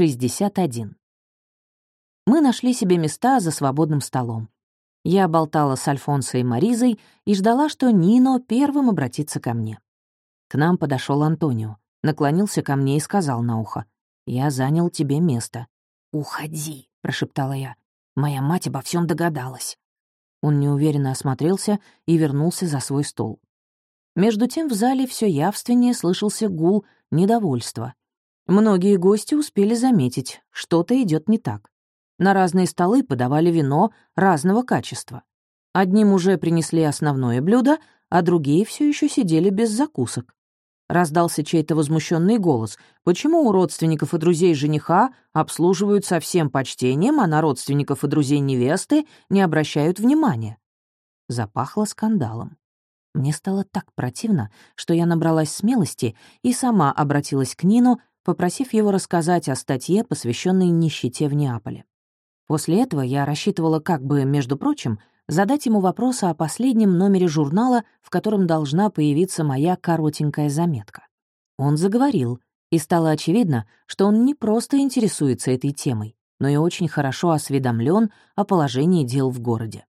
61. Мы нашли себе места за свободным столом. Я болтала с Альфонсо и Маризой и ждала, что Нино первым обратится ко мне. К нам подошел Антонио, наклонился ко мне и сказал на ухо, «Я занял тебе место». «Уходи», — прошептала я. «Моя мать обо всем догадалась». Он неуверенно осмотрелся и вернулся за свой стол. Между тем в зале все явственнее слышался гул недовольства. Многие гости успели заметить, что-то идет не так. На разные столы подавали вино разного качества. Одним уже принесли основное блюдо, а другие все еще сидели без закусок. Раздался чей-то возмущенный голос. Почему у родственников и друзей жениха обслуживают со всем почтением, а на родственников и друзей невесты не обращают внимания? Запахло скандалом. Мне стало так противно, что я набралась смелости и сама обратилась к Нину, попросив его рассказать о статье, посвященной нищете в Неаполе. После этого я рассчитывала как бы, между прочим, задать ему вопросы о последнем номере журнала, в котором должна появиться моя коротенькая заметка. Он заговорил, и стало очевидно, что он не просто интересуется этой темой, но и очень хорошо осведомлен о положении дел в городе.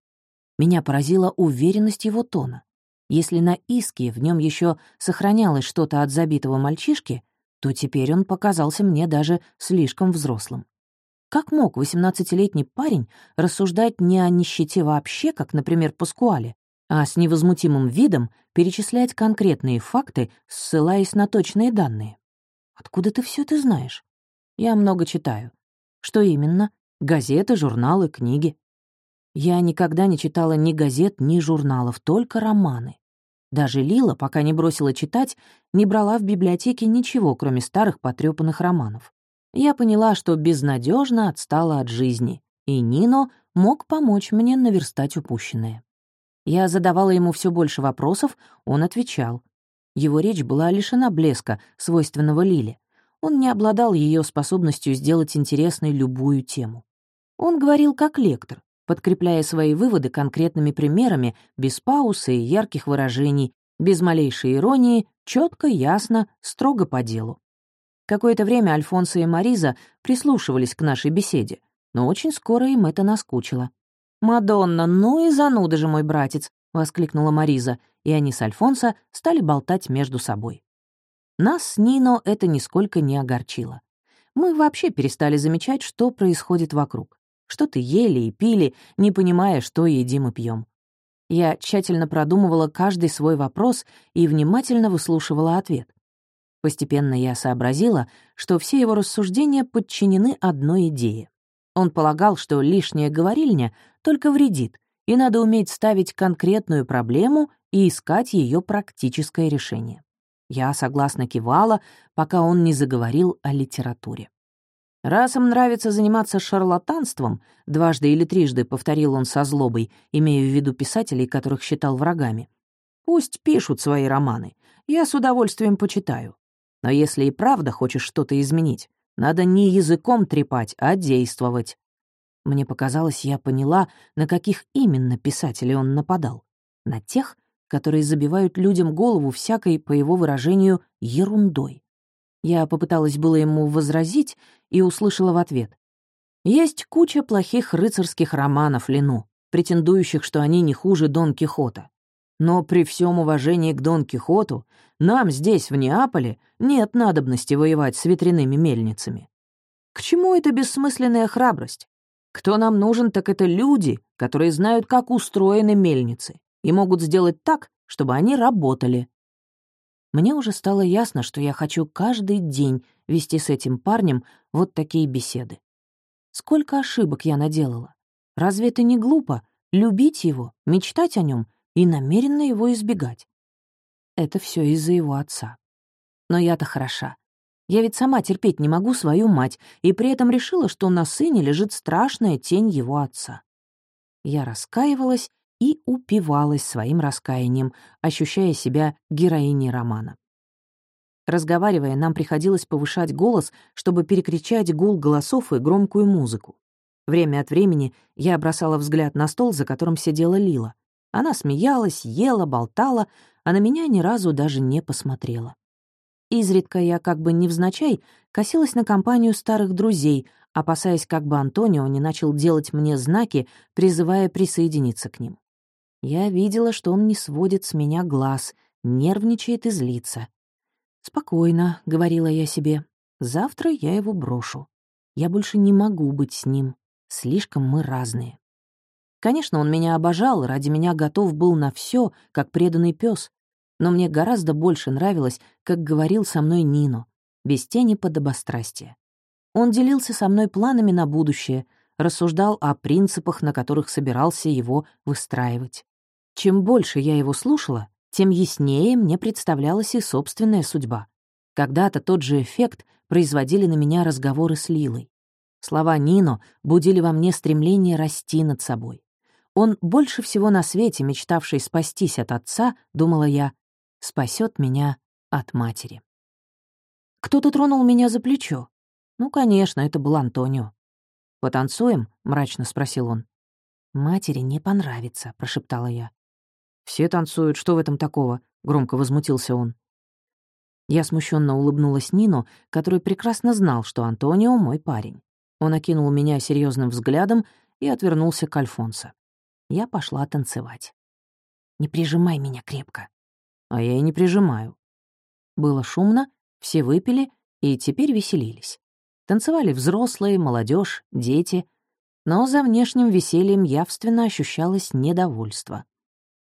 Меня поразила уверенность его тона. Если на иске в нем еще сохранялось что-то от забитого мальчишки, то теперь он показался мне даже слишком взрослым. Как мог 18-летний парень рассуждать не о нищете вообще, как, например, Паскуале, а с невозмутимым видом перечислять конкретные факты, ссылаясь на точные данные? Откуда ты все это знаешь? Я много читаю. Что именно? Газеты, журналы, книги. Я никогда не читала ни газет, ни журналов, только романы. Даже Лила, пока не бросила читать, не брала в библиотеке ничего, кроме старых потрёпанных романов. Я поняла, что безнадежно отстала от жизни, и Нино мог помочь мне наверстать упущенное. Я задавала ему все больше вопросов, он отвечал. Его речь была лишена блеска, свойственного Лиле. Он не обладал ее способностью сделать интересной любую тему. Он говорил как лектор, подкрепляя свои выводы конкретными примерами, без пауз и ярких выражений, без малейшей иронии, четко, ясно, строго по делу. Какое-то время Альфонсо и Мариза прислушивались к нашей беседе, но очень скоро им это наскучило. «Мадонна, ну и зануда же мой братец!» — воскликнула Мариза, и они с Альфонсо стали болтать между собой. Нас с Нино это нисколько не огорчило. Мы вообще перестали замечать, что происходит вокруг. Что-то ели и пили, не понимая, что едим и пьем. Я тщательно продумывала каждый свой вопрос и внимательно выслушивала ответ. Постепенно я сообразила, что все его рассуждения подчинены одной идее. Он полагал, что лишняя говорильня только вредит, и надо уметь ставить конкретную проблему и искать ее практическое решение. Я согласно кивала, пока он не заговорил о литературе. «Раз им нравится заниматься шарлатанством», — дважды или трижды повторил он со злобой, имея в виду писателей, которых считал врагами, «пусть пишут свои романы. Я с удовольствием почитаю. Но если и правда хочешь что-то изменить, надо не языком трепать, а действовать». Мне показалось, я поняла, на каких именно писателей он нападал. На тех, которые забивают людям голову всякой, по его выражению, ерундой. Я попыталась было ему возразить и услышала в ответ. «Есть куча плохих рыцарских романов, Лену, претендующих, что они не хуже Дон Кихота. Но при всем уважении к Дон Кихоту нам здесь, в Неаполе, нет надобности воевать с ветряными мельницами. К чему эта бессмысленная храбрость? Кто нам нужен, так это люди, которые знают, как устроены мельницы, и могут сделать так, чтобы они работали, мне уже стало ясно, что я хочу каждый день вести с этим парнем вот такие беседы. Сколько ошибок я наделала. Разве это не глупо — любить его, мечтать о нем и намеренно его избегать? Это все из-за его отца. Но я-то хороша. Я ведь сама терпеть не могу свою мать, и при этом решила, что на сыне лежит страшная тень его отца. Я раскаивалась и упивалась своим раскаянием, ощущая себя героиней романа. Разговаривая, нам приходилось повышать голос, чтобы перекричать гул голосов и громкую музыку. Время от времени я бросала взгляд на стол, за которым сидела Лила. Она смеялась, ела, болтала, а на меня ни разу даже не посмотрела. Изредка я как бы невзначай косилась на компанию старых друзей, опасаясь, как бы Антонио не начал делать мне знаки, призывая присоединиться к ним. Я видела, что он не сводит с меня глаз, нервничает и злится. «Спокойно», — говорила я себе, — «завтра я его брошу. Я больше не могу быть с ним. Слишком мы разные». Конечно, он меня обожал, ради меня готов был на все, как преданный пес. Но мне гораздо больше нравилось, как говорил со мной Нино, без тени подобострастия. Он делился со мной планами на будущее, рассуждал о принципах, на которых собирался его выстраивать. Чем больше я его слушала, тем яснее мне представлялась и собственная судьба. Когда-то тот же эффект производили на меня разговоры с Лилой. Слова Нино будили во мне стремление расти над собой. Он, больше всего на свете мечтавший спастись от отца, думала я, спасет меня от матери. Кто-то тронул меня за плечо. Ну, конечно, это был Антонио. «Потанцуем?» — мрачно спросил он. «Матери не понравится», — прошептала я. «Все танцуют, что в этом такого?» — громко возмутился он. Я смущенно улыбнулась Нину, который прекрасно знал, что Антонио — мой парень. Он окинул меня серьезным взглядом и отвернулся к Альфонсо. Я пошла танцевать. «Не прижимай меня крепко». А я и не прижимаю. Было шумно, все выпили и теперь веселились. Танцевали взрослые, молодежь, дети. Но за внешним весельем явственно ощущалось недовольство.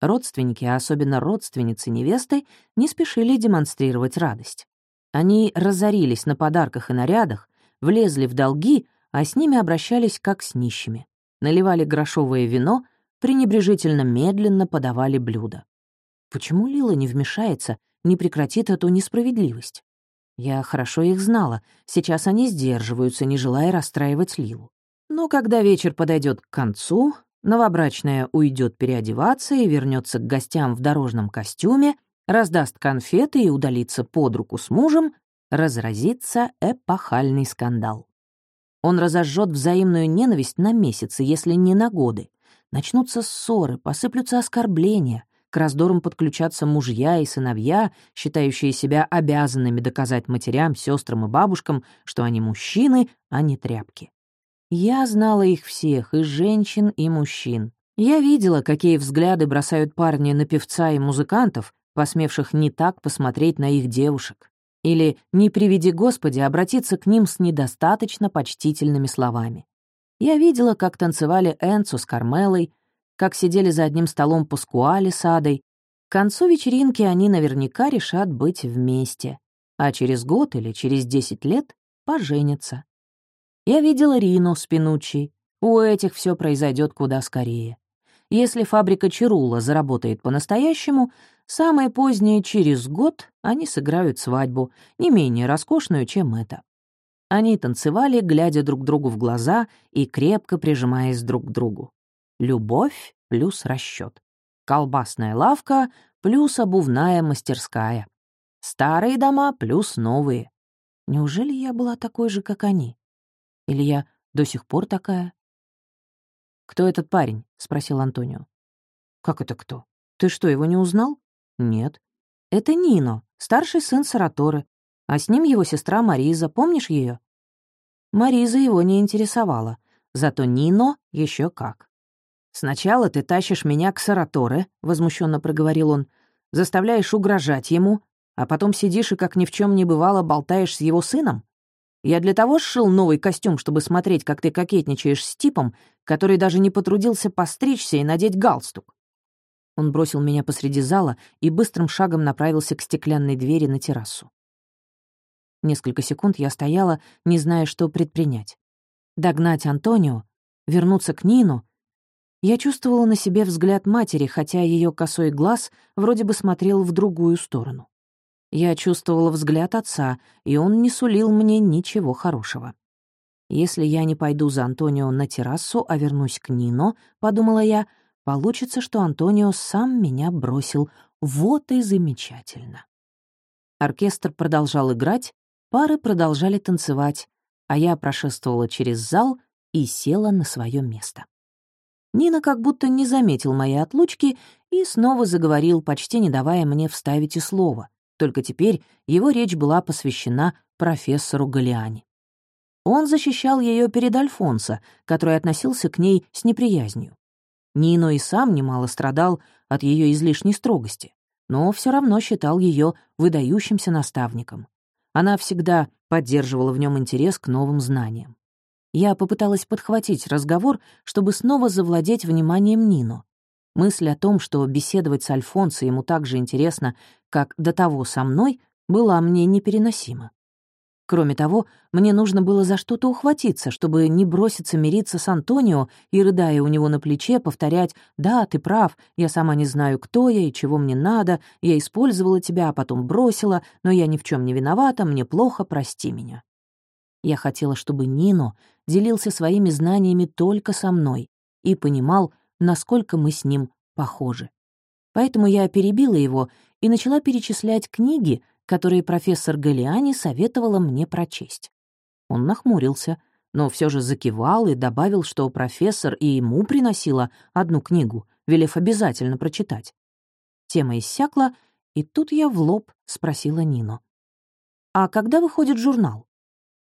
Родственники, а особенно родственницы невесты, не спешили демонстрировать радость. Они разорились на подарках и нарядах, влезли в долги, а с ними обращались как с нищими. Наливали грошовое вино, пренебрежительно медленно подавали блюда. Почему Лила не вмешается, не прекратит эту несправедливость? Я хорошо их знала, сейчас они сдерживаются, не желая расстраивать Лилу. Но когда вечер подойдет к концу, Новобрачная уйдет переодеваться и вернется к гостям в дорожном костюме, раздаст конфеты и удалится под руку с мужем, разразится эпохальный скандал. Он разожжет взаимную ненависть на месяцы, если не на годы. Начнутся ссоры, посыплются оскорбления, к раздорам подключатся мужья и сыновья, считающие себя обязанными доказать матерям, сестрам и бабушкам, что они мужчины, а не тряпки. Я знала их всех, и женщин, и мужчин. Я видела, какие взгляды бросают парни на певца и музыкантов, посмевших не так посмотреть на их девушек. Или, не приведи Господи, обратиться к ним с недостаточно почтительными словами. Я видела, как танцевали Энцу с Кармелой, как сидели за одним столом Паскуали с Адой. К концу вечеринки они наверняка решат быть вместе, а через год или через десять лет поженятся. Я видела Рину с Пинуччи. У этих все произойдет куда скорее. Если фабрика Чирула заработает по-настоящему, самое позднее через год они сыграют свадьбу, не менее роскошную, чем эта. Они танцевали, глядя друг другу в глаза и крепко прижимаясь друг к другу. Любовь плюс расчет. Колбасная лавка плюс обувная мастерская. Старые дома плюс новые. Неужели я была такой же, как они? Или я до сих пор такая?» «Кто этот парень?» — спросил Антонио. «Как это кто? Ты что, его не узнал?» «Нет». «Это Нино, старший сын Сараторы, а с ним его сестра Мариза, помнишь ее? Мариза его не интересовала, зато Нино еще как. «Сначала ты тащишь меня к Сараторе», — возмущенно проговорил он, «заставляешь угрожать ему, а потом сидишь и, как ни в чем не бывало, болтаешь с его сыном? Я для того сшил новый костюм, чтобы смотреть, как ты кокетничаешь с типом, который даже не потрудился постричься и надеть галстук. Он бросил меня посреди зала и быстрым шагом направился к стеклянной двери на террасу. Несколько секунд я стояла, не зная, что предпринять. Догнать Антонио, вернуться к Нину. Я чувствовала на себе взгляд матери, хотя ее косой глаз вроде бы смотрел в другую сторону. Я чувствовала взгляд отца, и он не сулил мне ничего хорошего. «Если я не пойду за Антонио на террасу, а вернусь к Нино», — подумала я, — «получится, что Антонио сам меня бросил. Вот и замечательно». Оркестр продолжал играть, пары продолжали танцевать, а я прошествовала через зал и села на свое место. Нина как будто не заметил моей отлучки и снова заговорил, почти не давая мне вставить и слова — только теперь его речь была посвящена профессору Галиани. Он защищал ее перед Альфонсо, который относился к ней с неприязнью. Нино и сам немало страдал от ее излишней строгости, но все равно считал ее выдающимся наставником. Она всегда поддерживала в нем интерес к новым знаниям. Я попыталась подхватить разговор, чтобы снова завладеть вниманием Нино. Мысль о том, что беседовать с Альфонсо ему так же интересно, как до того со мной, была мне непереносима. Кроме того, мне нужно было за что-то ухватиться, чтобы не броситься мириться с Антонио и, рыдая у него на плече, повторять «Да, ты прав, я сама не знаю, кто я и чего мне надо, я использовала тебя, а потом бросила, но я ни в чем не виновата, мне плохо, прости меня». Я хотела, чтобы Нино делился своими знаниями только со мной и понимал, насколько мы с ним похожи. Поэтому я перебила его и начала перечислять книги, которые профессор Галиани советовала мне прочесть. Он нахмурился, но все же закивал и добавил, что профессор и ему приносила одну книгу, велев обязательно прочитать. Тема иссякла, и тут я в лоб спросила Нину. «А когда выходит журнал?»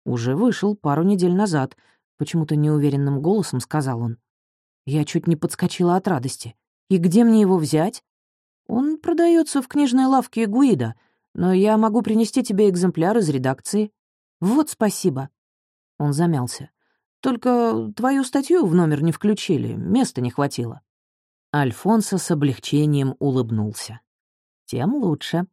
«Уже вышел пару недель назад», — почему-то неуверенным голосом сказал он. Я чуть не подскочила от радости. «И где мне его взять?» «Он продается в книжной лавке Гуида, но я могу принести тебе экземпляр из редакции». «Вот спасибо». Он замялся. «Только твою статью в номер не включили, места не хватило». Альфонсо с облегчением улыбнулся. «Тем лучше.